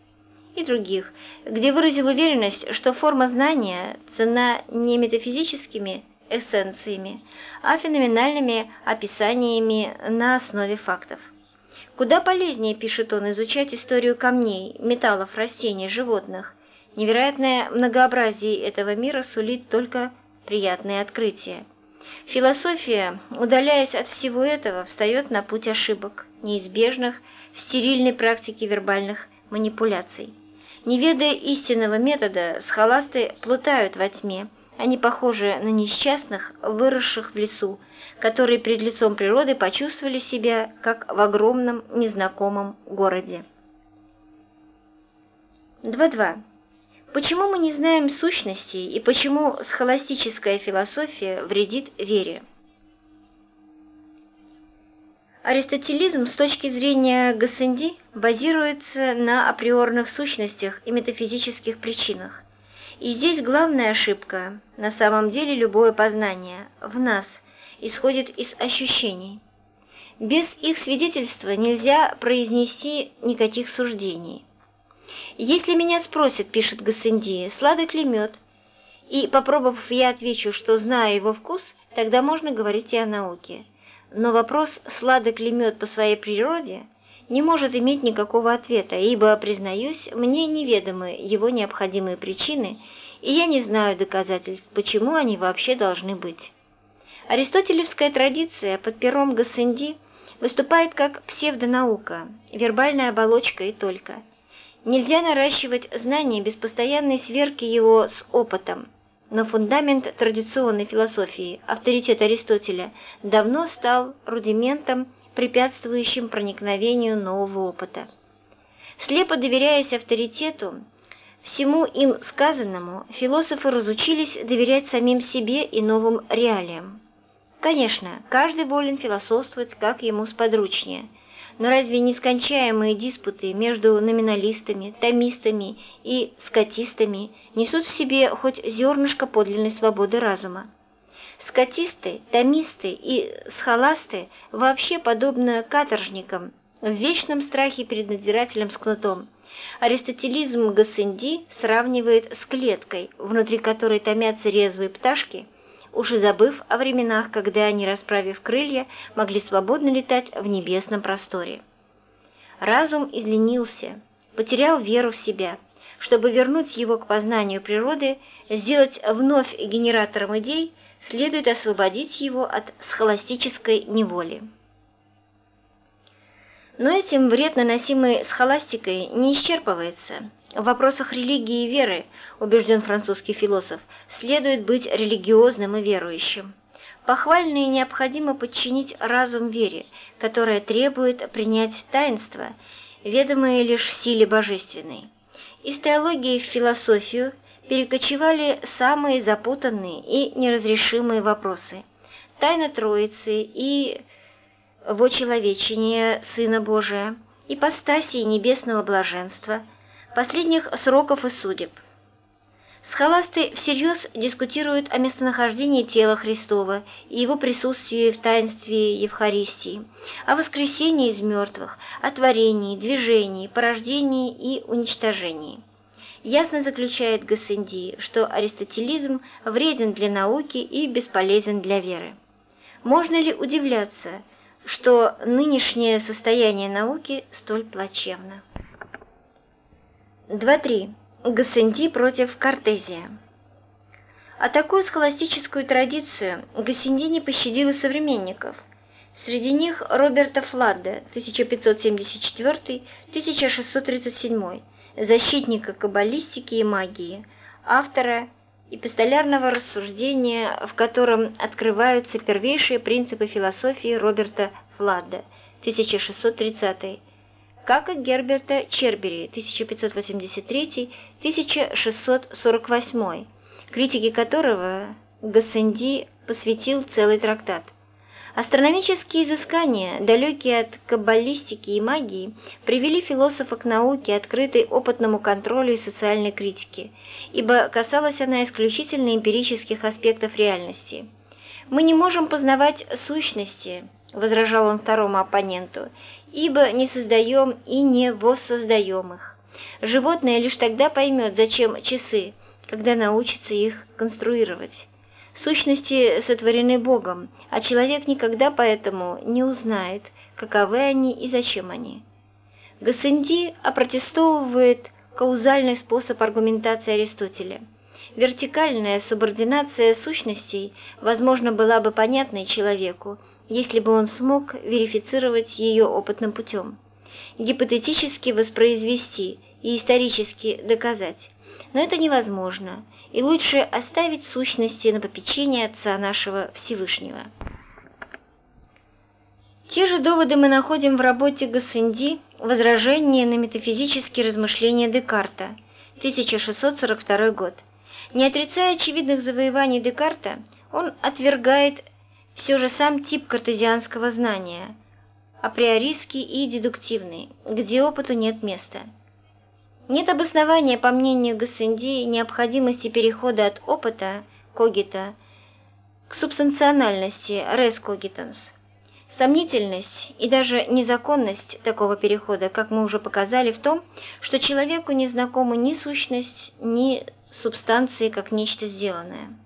и других, где выразил уверенность, что форма знания цена не метафизическими эссенциями, а феноменальными описаниями на основе фактов. Куда полезнее, пишет он, изучать историю камней, металлов, растений, животных. Невероятное многообразие этого мира сулит только приятные открытия. Философия, удаляясь от всего этого, встает на путь ошибок, неизбежных в стерильной практике вербальных манипуляций. Не ведая истинного метода, схоласты плутают во тьме, они похожи на несчастных, выросших в лесу, которые перед лицом природы почувствовали себя, как в огромном незнакомом городе. 2.2. Почему мы не знаем сущностей и почему схоластическая философия вредит вере? Аристотелизм с точки зрения Гассенди базируется на априорных сущностях и метафизических причинах. И здесь главная ошибка, на самом деле любое познание, в нас, исходит из ощущений. Без их свидетельства нельзя произнести никаких суждений. «Если меня спросят, — пишет Гассенди, — сладок ли мед?» И, попробовав, я отвечу, что знаю его вкус, тогда можно говорить и о науке. Но вопрос, сладок ли мед по своей природе, не может иметь никакого ответа, ибо, признаюсь, мне неведомы его необходимые причины, и я не знаю доказательств, почему они вообще должны быть. Аристотелевская традиция под пером Гассенди выступает как псевдонаука, вербальная оболочка и только – Нельзя наращивать знание без постоянной сверки его с опытом. Но фундамент традиционной философии, авторитет Аристотеля, давно стал рудиментом, препятствующим проникновению нового опыта. Слепо доверяясь авторитету, всему им сказанному, философы разучились доверять самим себе и новым реалиям. Конечно, каждый волен философствовать, как ему сподручнее – но разве нескончаемые диспуты между номиналистами, томистами и скотистами несут в себе хоть зернышко подлинной свободы разума? Скотисты, томисты и схоласты вообще подобны каторжникам в вечном страхе перед надзирателем с кнутом. Аристотелизм Гассенди сравнивает с клеткой, внутри которой томятся резвые пташки – уже забыв о временах, когда они, расправив крылья, могли свободно летать в небесном просторе. Разум изленился, потерял веру в себя. Чтобы вернуть его к познанию природы, сделать вновь генератором идей, следует освободить его от схоластической неволи. Но этим вред, наносимый схоластикой, не исчерпывается. В вопросах религии и веры, убежден французский философ, следует быть религиозным и верующим. Похвально и необходимо подчинить разум вере, которая требует принять таинство, ведомое лишь силе божественной. Из теологии в философию перекочевали самые запутанные и неразрешимые вопросы. Тайна Троицы и вочеловечение Сына Божия, ипостасии небесного блаженства – последних сроков и судеб. Схоласты всерьез дискутируют о местонахождении тела Христова и его присутствии в таинстве Евхаристии, о воскресении из мертвых, о творении, движении, порождении и уничтожении. Ясно заключает Гассенди, что аристотелизм вреден для науки и бесполезен для веры. Можно ли удивляться, что нынешнее состояние науки столь плачевно? 2.3. Гассенди против Картезия. А такую схоластическую традицию Гассенди не пощадил и современников. Среди них Роберта Фладда 1574-1637, защитника каббалистики и магии, автора эпистолярного рассуждения, в котором открываются первейшие принципы философии Роберта Фладда 1630 как и Герберта Чербери 1583-1648, критике которого Гассенди посвятил целый трактат. Астрономические изыскания, далекие от каббалистики и магии, привели философа к науке, открытой опытному контролю и социальной критике, ибо касалась она исключительно эмпирических аспектов реальности. «Мы не можем познавать сущности», – возражал он второму оппоненту, – «ибо не создаем и не воссоздаем их. Животное лишь тогда поймет, зачем часы, когда научится их конструировать» сущности сотворены Богом, а человек никогда поэтому не узнает, каковы они и зачем они. Гассенди опротестовывает каузальный способ аргументации Аристотеля. Вертикальная субординация сущностей, возможно, была бы понятной человеку, если бы он смог верифицировать ее опытным путем, гипотетически воспроизвести и исторически доказать. Но это невозможно, и лучше оставить сущности на попечение Отца нашего Всевышнего. Те же доводы мы находим в работе Гассенди «Возражение на метафизические размышления Декарта», 1642 год. Не отрицая очевидных завоеваний Декарта, он отвергает все же сам тип картезианского знания, априористский и дедуктивный, где опыту нет места – нет обоснования, по мнению Гассенди, необходимости перехода от опыта, когита, к субстанциональности, res cogitans. Сомнительность и даже незаконность такого перехода, как мы уже показали, в том, что человеку не знакома ни сущность, ни субстанции как нечто сделанное.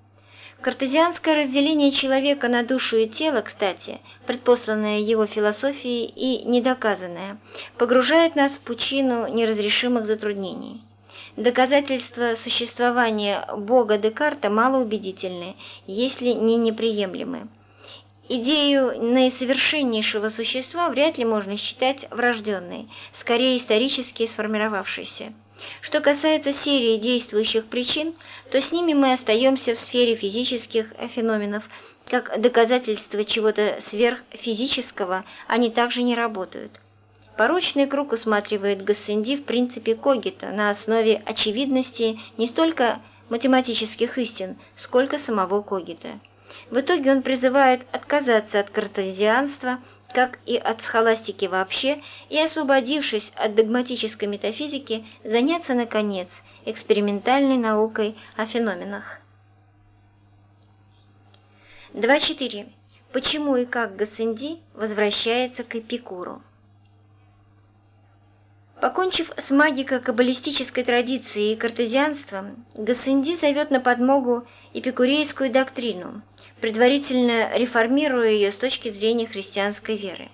Картезианское разделение человека на душу и тело, кстати, предпосланное его философией и недоказанное, погружает нас в пучину неразрешимых затруднений. Доказательства существования Бога Декарта малоубедительны, если не неприемлемы. Идею наисовершеннейшего существа вряд ли можно считать врожденной, скорее исторически сформировавшейся. Что касается серии действующих причин, то с ними мы остаемся в сфере физических феноменов, как доказательство чего-то сверхфизического, они также не работают. Порочный круг усматривает Гассенди в принципе когита на основе очевидности не столько математических истин, сколько самого когита. В итоге он призывает отказаться от картезианства как и от схоластики вообще, и, освободившись от догматической метафизики, заняться, наконец, экспериментальной наукой о феноменах. 2.4. Почему и как Гассенди возвращается к Эпикуру? Покончив с магико-каббалистической традицией и картезианством, Гассенди зовет на подмогу эпикурейскую доктрину – предварительно реформируя ее с точки зрения христианской веры.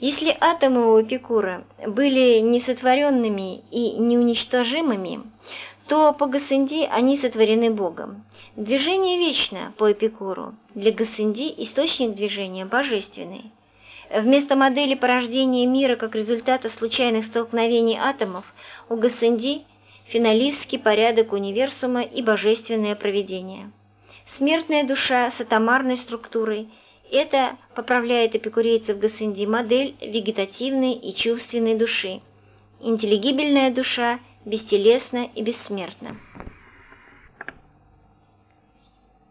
Если атомы у Эпикура были несотворенными и неуничтожимыми, то по Гассенди они сотворены Богом. Движение вечно по Эпикуру, для Гассенди источник движения божественный. Вместо модели порождения мира как результата случайных столкновений атомов у Гассенди финалистский порядок универсума и божественное проведение. Смертная душа с атомарной структурой – это, поправляет эпикурейцев Гассенди, модель вегетативной и чувственной души. Интеллигибельная душа бестелесна и бессмертна.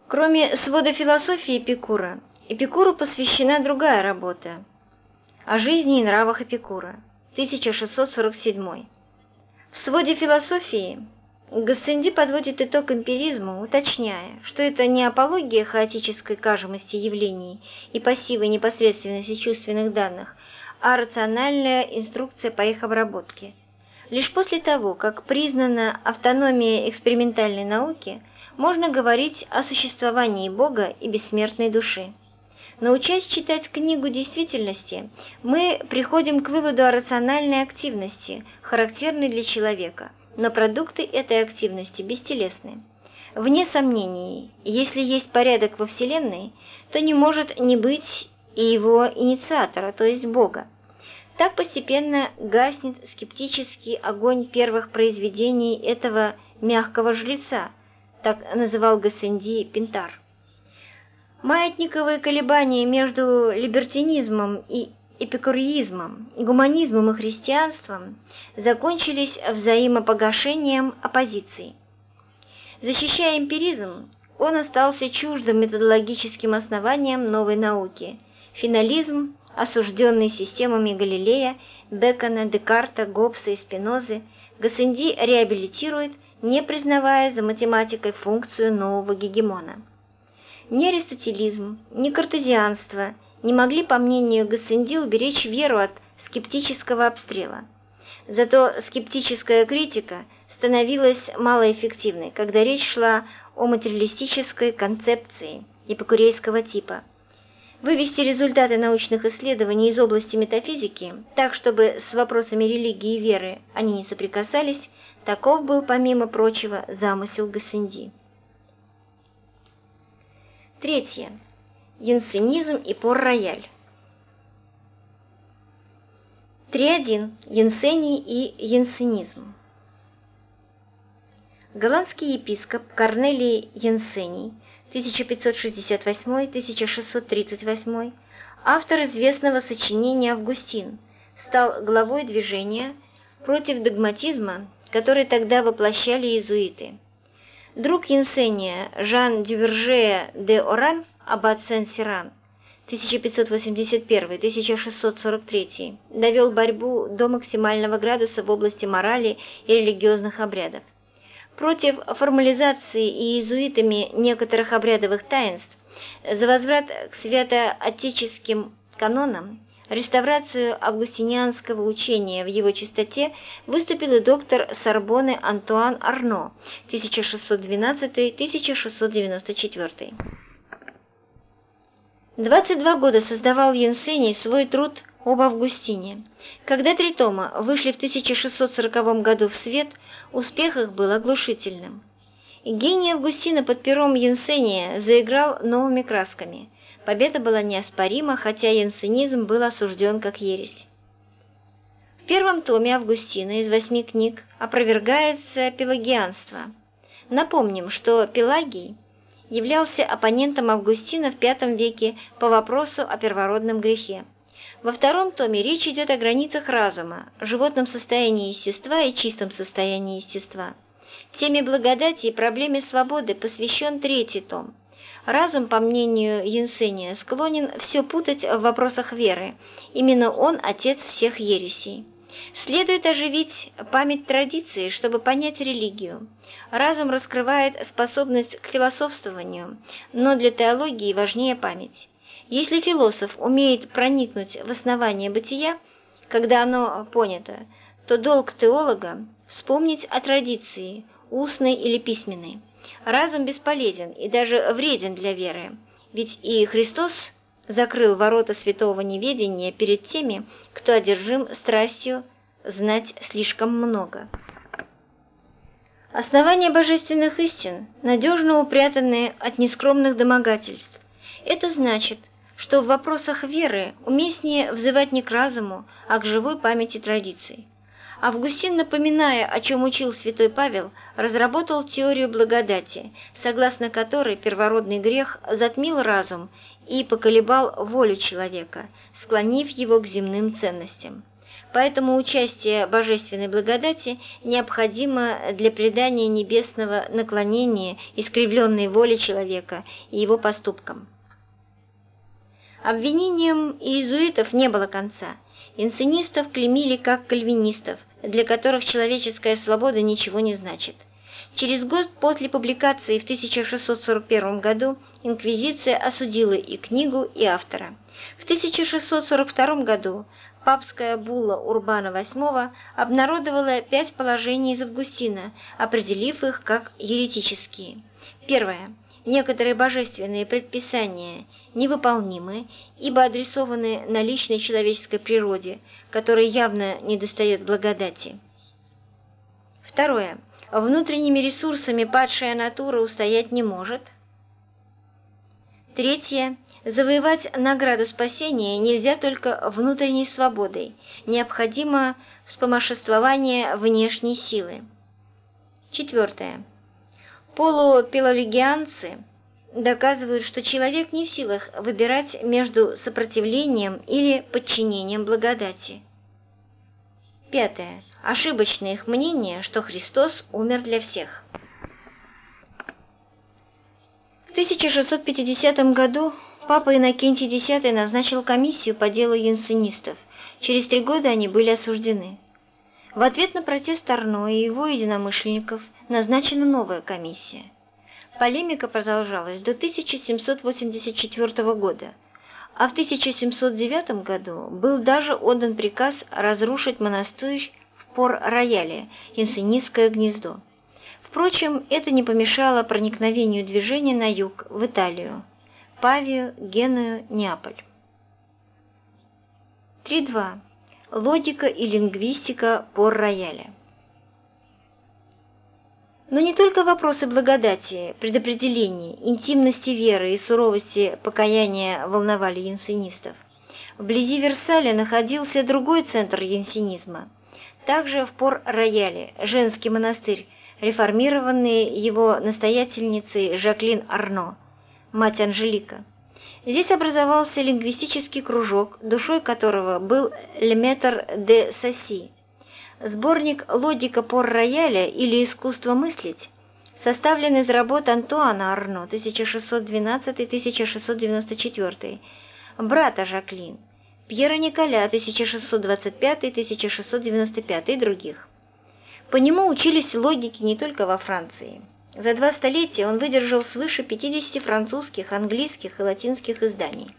Кроме свода философии Эпикура, Эпикуру посвящена другая работа о жизни и нравах Эпикура, 1647. В своде философии Гассенди подводит итог эмпиризму, уточняя, что это не апология хаотической кажемости явлений и пассивой непосредственности чувственных данных, а рациональная инструкция по их обработке. Лишь после того, как признана автономия экспериментальной науки, можно говорить о существовании Бога и бессмертной души. Научаясь читать книгу действительности, мы приходим к выводу о рациональной активности, характерной для человека – но продукты этой активности бестелесны. Вне сомнений, если есть порядок во Вселенной, то не может не быть и его инициатора, то есть Бога. Так постепенно гаснет скептический огонь первых произведений этого мягкого жреца, так называл Гассенди Пинтар. Маятниковые колебания между либертинизмом и эпикуризмом, гуманизмом и христианством закончились взаимопогашением оппозиций. Защищая эмпиризм, он остался чуждым методологическим основаниям новой науки. Финализм, осужденный системами Галилея, Бекона, Декарта, Гоббса и Спинозы, Гассенди реабилитирует, не признавая за математикой функцию нового гегемона. Ни аристотелизм, ни картезианство не могли, по мнению Гассенди, уберечь веру от скептического обстрела. Зато скептическая критика – становилась малоэффективной, когда речь шла о материалистической концепции эпикурейского типа. Вывести результаты научных исследований из области метафизики так, чтобы с вопросами религии и веры они не соприкасались, таков был, помимо прочего, замысел Гассенди. Третье. Янсенизм и пор-рояль. 3.1. Янсений и янсенизм. Голландский епископ Корнелий Янсений 1568-1638, автор известного сочинения «Августин», стал главой движения против догматизма, который тогда воплощали иезуиты. Друг Янсения Жан Дювержея де Оран, аббат Сен-Сиран, 1581-1643, довел борьбу до максимального градуса в области морали и религиозных обрядов. Против формализации иезуитами некоторых обрядовых таинств, за возврат к святоотеческим канонам, реставрацию августинианского учения в его чистоте выступил и доктор Сорбоны Антуан Арно 1612-1694. 22 года создавал Янсений свой труд об Августине. Когда три тома вышли в 1640 году в свет, успех их был оглушительным. Гений Августина под пером Янсения заиграл новыми красками. Победа была неоспорима, хотя янсенизм был осужден как ересь. В первом томе Августина из восьми книг опровергается пелагианство. Напомним, что Пелагий являлся оппонентом Августина в V веке по вопросу о первородном грехе. Во втором томе речь идет о границах разума, животном состоянии естества и чистом состоянии естества. Теме благодати и проблеме свободы посвящен третий том. Разум, по мнению Янсения, склонен все путать в вопросах веры. Именно он – отец всех ересей. Следует оживить память традиции, чтобы понять религию. Разум раскрывает способность к философствованию, но для теологии важнее память. Если философ умеет проникнуть в основание бытия, когда оно понято, то долг теолога – вспомнить о традиции, устной или письменной. Разум бесполезен и даже вреден для веры, ведь и Христос закрыл ворота святого неведения перед теми, кто одержим страстью знать слишком много. Основания божественных истин надежно упрятаны от нескромных домогательств. Это значит, что в вопросах веры уместнее взывать не к разуму, а к живой памяти традиций. Августин, напоминая, о чем учил святой Павел, разработал теорию благодати, согласно которой первородный грех затмил разум и поколебал волю человека, склонив его к земным ценностям. Поэтому участие божественной благодати необходимо для придания небесного наклонения искривленной воле человека и его поступкам. Обвинениям иезуитов не было конца. Инсценистов клеймили как кальвинистов, для которых человеческая свобода ничего не значит. Через год после публикации в 1641 году Инквизиция осудила и книгу, и автора. В 1642 году папская булла Урбана VIII обнародовала пять положений из Августина, определив их как еретические. Первое некоторые божественные предписания невыполнимы, ибо адресованы на личной человеческой природе, которой явно недостает благодати. Второе. внутренними ресурсами падшая натура устоять не может. Третье. Завоевать награду спасения нельзя только внутренней свободой, необходимо вспомоществование внешней силы. Четвертое. Полупеловигианцы доказывают, что человек не в силах выбирать между сопротивлением или подчинением благодати. Пятое. Ошибочное их мнение, что Христос умер для всех. В 1650 году папа Иннокентий X назначил комиссию по делу янсенистов. Через три года они были осуждены. В ответ на протест Арно и его единомышленников назначена новая комиссия. Полемика продолжалась до 1784 года, а в 1709 году был даже отдан приказ разрушить монастырь в Пор-Рояле, Янсенистское гнездо. Впрочем, это не помешало проникновению движения на юг, в Италию, Павию, Геную, Неаполь. 3.2. Логика и лингвистика Пор-Рояля. Но не только вопросы благодати, предопределения, интимности веры и суровости покаяния волновали янсенистов. Вблизи Версаля находился другой центр янсенизма. Также в Пор-Рояле, женский монастырь, реформированный его настоятельницей Жаклин Арно, мать Анжелика. Здесь образовался лингвистический кружок, душой которого был Леметр де Сасси. Сборник «Логика пор-рояля» или «Искусство мыслить» составлен из работ Антуана Арно 1612-1694, брата Жаклин, Пьера Николя 1625-1695 и других. По нему учились логике не только во Франции. За два столетия он выдержал свыше 50 французских, английских и латинских изданий.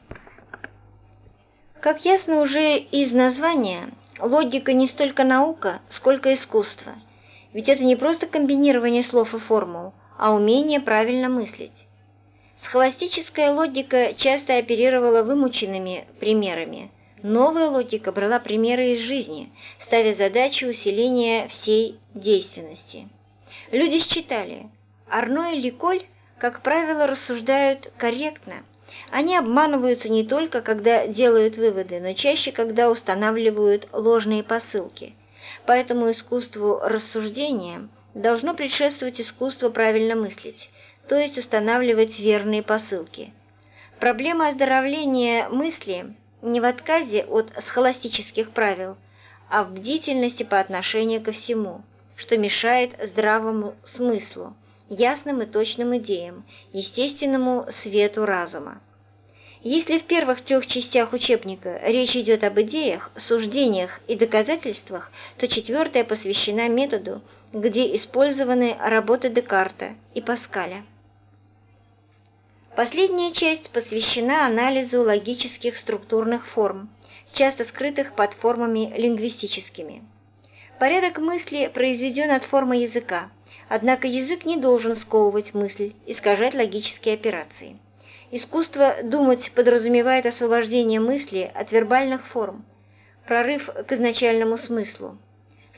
Как ясно уже из названия, логика не столько наука, сколько искусство. Ведь это не просто комбинирование слов и формул, а умение правильно мыслить. Схоластическая логика часто оперировала вымученными примерами. Новая логика брала примеры из жизни, ставя задачу усиления всей действенности. Люди считали – Арно и Ликоль, как правило, рассуждают корректно. Они обманываются не только, когда делают выводы, но чаще, когда устанавливают ложные посылки. Поэтому искусству рассуждения должно предшествовать искусство правильно мыслить, то есть устанавливать верные посылки. Проблема оздоровления мысли не в отказе от схоластических правил, а в бдительности по отношению ко всему, что мешает здравому смыслу ясным и точным идеям, естественному свету разума. Если в первых трех частях учебника речь идет об идеях, суждениях и доказательствах, то четвертая посвящена методу, где использованы работы Декарта и Паскаля. Последняя часть посвящена анализу логических структурных форм, часто скрытых под формами лингвистическими. Порядок мысли произведен от формы языка, Однако язык не должен сковывать мысль, искажать логические операции. Искусство думать подразумевает освобождение мысли от вербальных форм, прорыв к изначальному смыслу.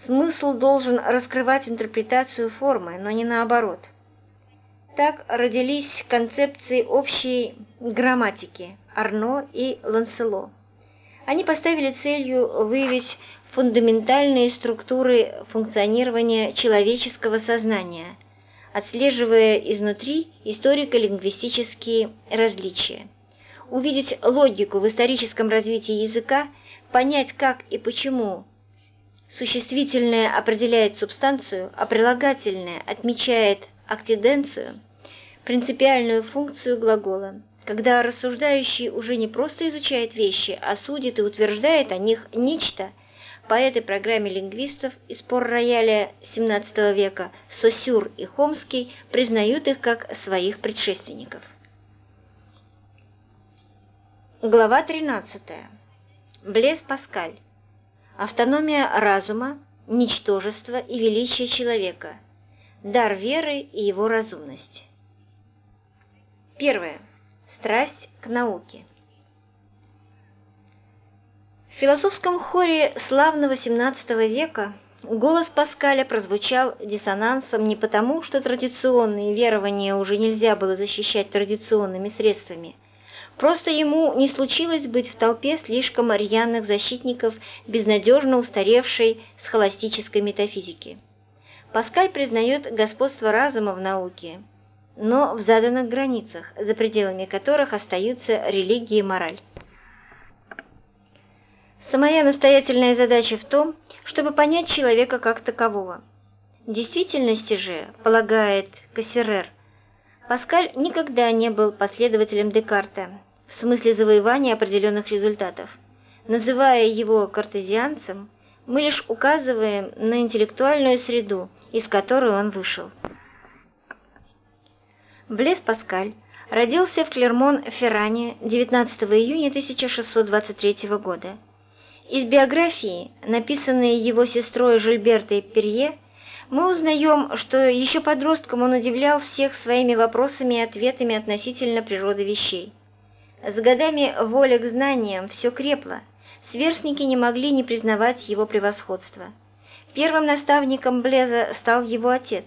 Смысл должен раскрывать интерпретацию формы, но не наоборот. Так родились концепции общей грамматики Арно и Лансело. Они поставили целью выявить фундаментальные структуры функционирования человеческого сознания, отслеживая изнутри историко-лингвистические различия. Увидеть логику в историческом развитии языка, понять, как и почему существительное определяет субстанцию, а прилагательное отмечает актиденцию, принципиальную функцию глагола, когда рассуждающий уже не просто изучает вещи, а судит и утверждает о них нечто – по этой программе лингвистов из пор-рояля XVII века Сосюр и Хомский признают их как своих предшественников. Глава 13. Блес Паскаль. Автономия разума, ничтожество и величие человека, дар веры и его разумность. Первое. Страсть к науке. В философском хоре славного XVII века Голос Паскаля прозвучал диссонансом не потому, что традиционные верования уже нельзя было защищать традиционными средствами. Просто ему не случилось быть в толпе слишком рьяных защитников безнадежно устаревшей схоластической метафизики. Паскаль признает господство разума в науке, но в заданных границах, за пределами которых остаются религия и мораль. Самая настоятельная задача в том, чтобы понять человека как такового. В действительности же, полагает Кассерер, Паскаль никогда не был последователем Декарта в смысле завоевания определенных результатов. Называя его картезианцем, мы лишь указываем на интеллектуальную среду, из которой он вышел. Блес Паскаль родился в Клермон-Ферране 19 июня 1623 года. Из биографии, написанной его сестрой Жильбертой Перье, мы узнаем, что еще подростком он удивлял всех своими вопросами и ответами относительно природы вещей. С годами воля к знаниям все крепло, сверстники не могли не признавать его превосходства. Первым наставником Блеза стал его отец.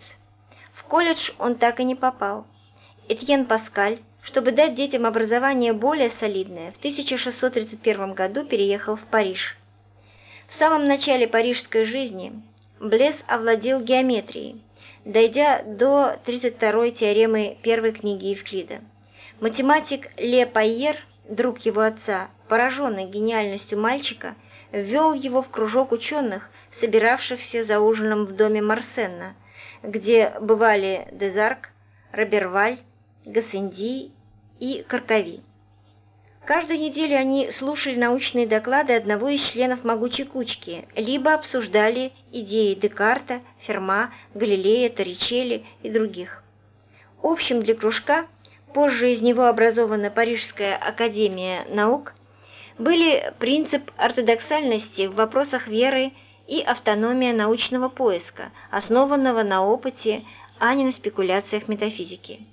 В колледж он так и не попал. Этьен Паскаль, чтобы дать детям образование более солидное, в 1631 году переехал в Париж. В самом начале парижской жизни Блес овладел геометрией, дойдя до 32-й теоремы первой книги Евклида. Математик Ле Пайер, друг его отца, пораженный гениальностью мальчика, ввел его в кружок ученых, собиравшихся за ужином в доме Марсенна, где бывали Дезарк, Роберваль, Гассенди и Каркави. Каждую неделю они слушали научные доклады одного из членов могучей кучки, либо обсуждали идеи Декарта, Ферма, Галилея, Торричелли и других. Общим для кружка, позже из него образована Парижская академия наук, были принцип ортодоксальности в вопросах веры и автономия научного поиска, основанного на опыте, а не на спекуляциях метафизики.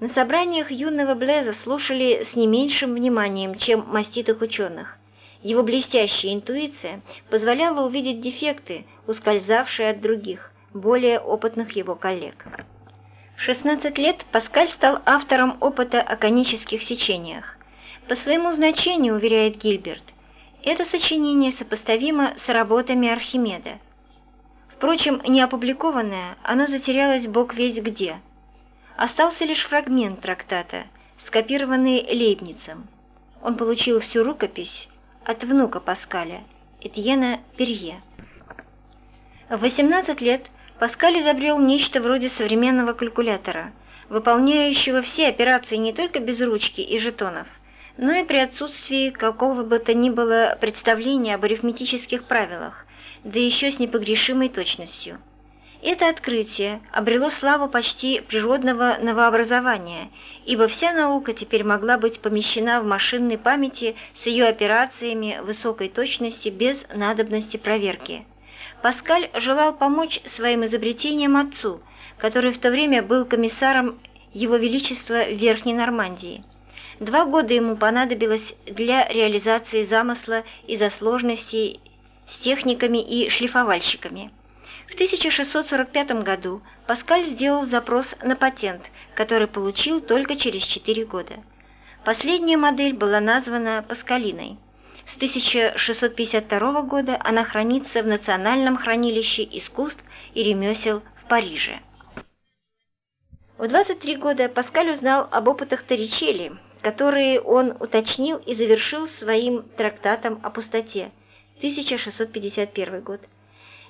На собраниях юного Блеза слушали с не меньшим вниманием, чем маститых ученых. Его блестящая интуиция позволяла увидеть дефекты, ускользавшие от других, более опытных его коллег. В 16 лет Паскаль стал автором опыта о конических сечениях. По своему значению, уверяет Гильберт, это сочинение сопоставимо с работами Архимеда. Впрочем, не опубликованное, оно затерялось бог весь где – Остался лишь фрагмент трактата, скопированный Лейбницем. Он получил всю рукопись от внука Паскаля, Этьена Перье. В 18 лет Паскаль изобрел нечто вроде современного калькулятора, выполняющего все операции не только без ручки и жетонов, но и при отсутствии какого бы то ни было представления об арифметических правилах, да еще с непогрешимой точностью. Это открытие обрело славу почти природного новообразования, ибо вся наука теперь могла быть помещена в машинной памяти с ее операциями высокой точности без надобности проверки. Паскаль желал помочь своим изобретениям отцу, который в то время был комиссаром Его Величества Верхней Нормандии. Два года ему понадобилось для реализации замысла из-за сложностей с техниками и шлифовальщиками. В 1645 году Паскаль сделал запрос на патент, который получил только через 4 года. Последняя модель была названа Паскалиной. С 1652 года она хранится в Национальном хранилище искусств и ремесел в Париже. В 23 года Паскаль узнал об опытах Торричелли, которые он уточнил и завершил своим трактатом о пустоте, 1651 год.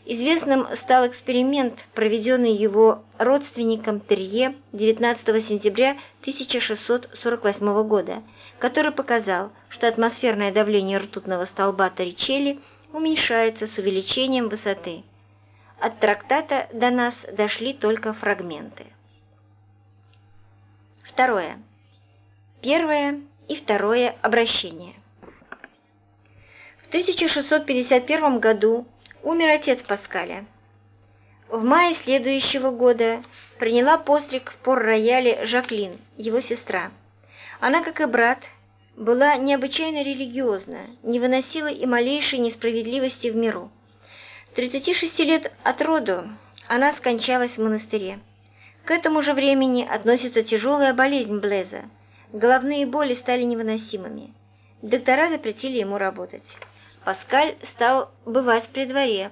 Известным стал эксперимент, проведенный его родственником Терье 19 сентября 1648 года, который показал, что атмосферное давление ртутного столба Торричелли уменьшается с увеличением высоты. От трактата до нас дошли только фрагменты. Второе. Первое и второе обращение. В 1651 году умер отец Паскаля. В мае следующего года приняла постриг в пор-рояле Жаклин, его сестра. Она, как и брат, была необычайно религиозна, не выносила и малейшей несправедливости в миру. 36 лет от роду она скончалась в монастыре. К этому же времени относится тяжелая болезнь Блеза. Головные боли стали невыносимыми. Доктора запретили ему работать. Паскаль стал бывать при дворе,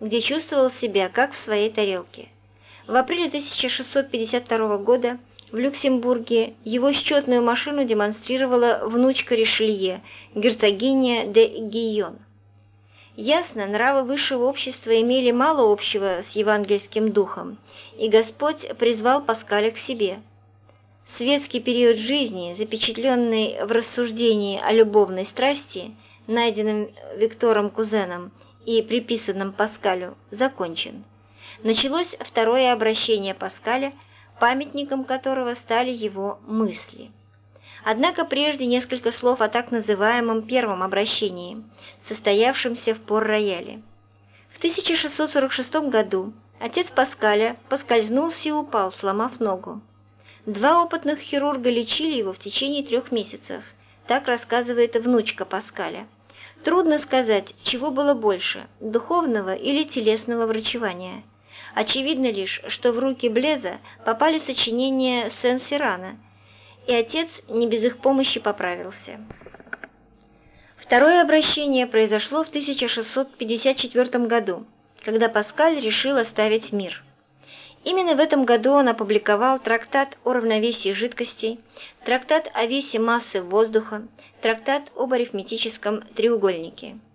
где чувствовал себя как в своей тарелке. В апреле 1652 года в Люксембурге его счетную машину демонстрировала внучка Ришелье, герцогиня де Гийон. Ясно, нравы высшего общества имели мало общего с евангельским духом, и Господь призвал Паскаля к себе. Светский период жизни, запечатленный в рассуждении о любовной страсти, найденном Виктором Кузеном и приписанном Паскалю, закончен. Началось второе обращение Паскаля, памятником которого стали его мысли. Однако прежде несколько слов о так называемом первом обращении, состоявшемся в Пор-Рояле. В 1646 году отец Паскаля поскользнулся и упал, сломав ногу. Два опытных хирурга лечили его в течение трех месяцев, так рассказывает внучка Паскаля. Трудно сказать, чего было больше – духовного или телесного врачевания. Очевидно лишь, что в руки Блеза попали сочинения Сен-Сирана – и отец не без их помощи поправился. Второе обращение произошло в 1654 году, когда Паскаль решил оставить мир. Именно в этом году он опубликовал трактат о равновесии жидкостей, трактат о весе массы воздуха, трактат об арифметическом треугольнике –